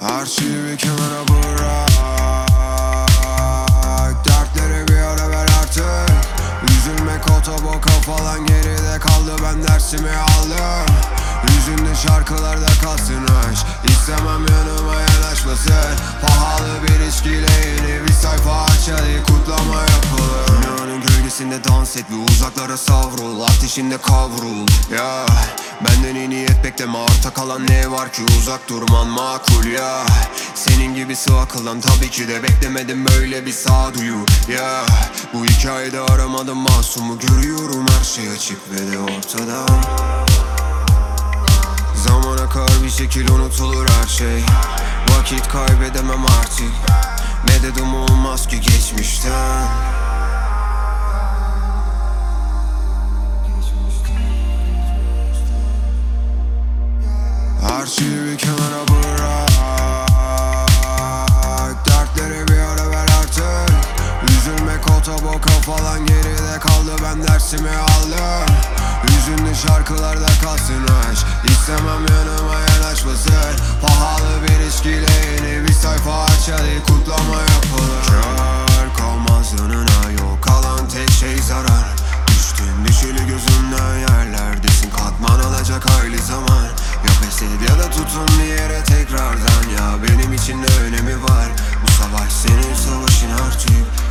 Her şeyi bir kenara bırak. Dertlere bir ara ver artık. Üzülmek otoboka falan geride kaldı. Ben dersimi aldım. Hüzünlü şarkılarda kalsın aşk. İstemem yanıma yanaşmasın Pahalı bir içkiyle yeni bir sayfa aç kutlama yapalım Dünyanın gölgesinde dans et ve uzaklara savrul. Ateşinde kavrul. Ya Benden iyi niyet bekleme arta kalan ne var ki? Uzak durman makul ya. Senin gibisi akıldan tabii ki de beklemedim böyle bir sağduyu. Ya Bu hikayede aramadım masumu. Görüyorum her şey açık ve de ortada. Zaman akar bir şekil unutulur her şey. Vakit kaybedemem artık. Mededim olmaz ki geçmişten Ben dersimi aldım. Hüzünlü şarkılarda kalsın aşk. İstemem yanıma yanaşmasın. Pahalı bir içkiyle yeni bir sayfa aç kutlama yapalım Kör kalmaz yanına yok Kalan tek şey zarar. Düştün düşeli gözümden yerlerdesin. Katman alacak hayli zaman. Ya pes et ya da tutun bir yere tekrardan. Ya benim için ne önemi var? Bu savaş senin savaşın artık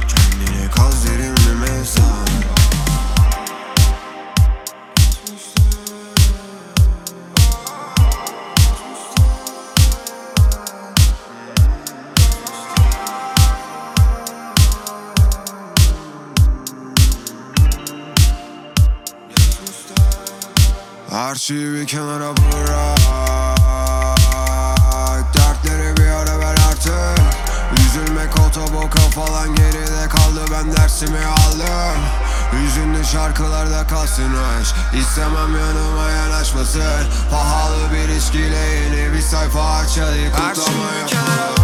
Her şeyi bir kenara bırak. Dertlere bir ara ver artık. Üzülmek otoboka falan geride kaldı. Ben dersimi aldım. Hüzünlü şarkılarda kalsın aşk İstemem yanıma yanaşmasın. Pahalı bir içkiyle yeni bir sayfa aç Hadi kutlama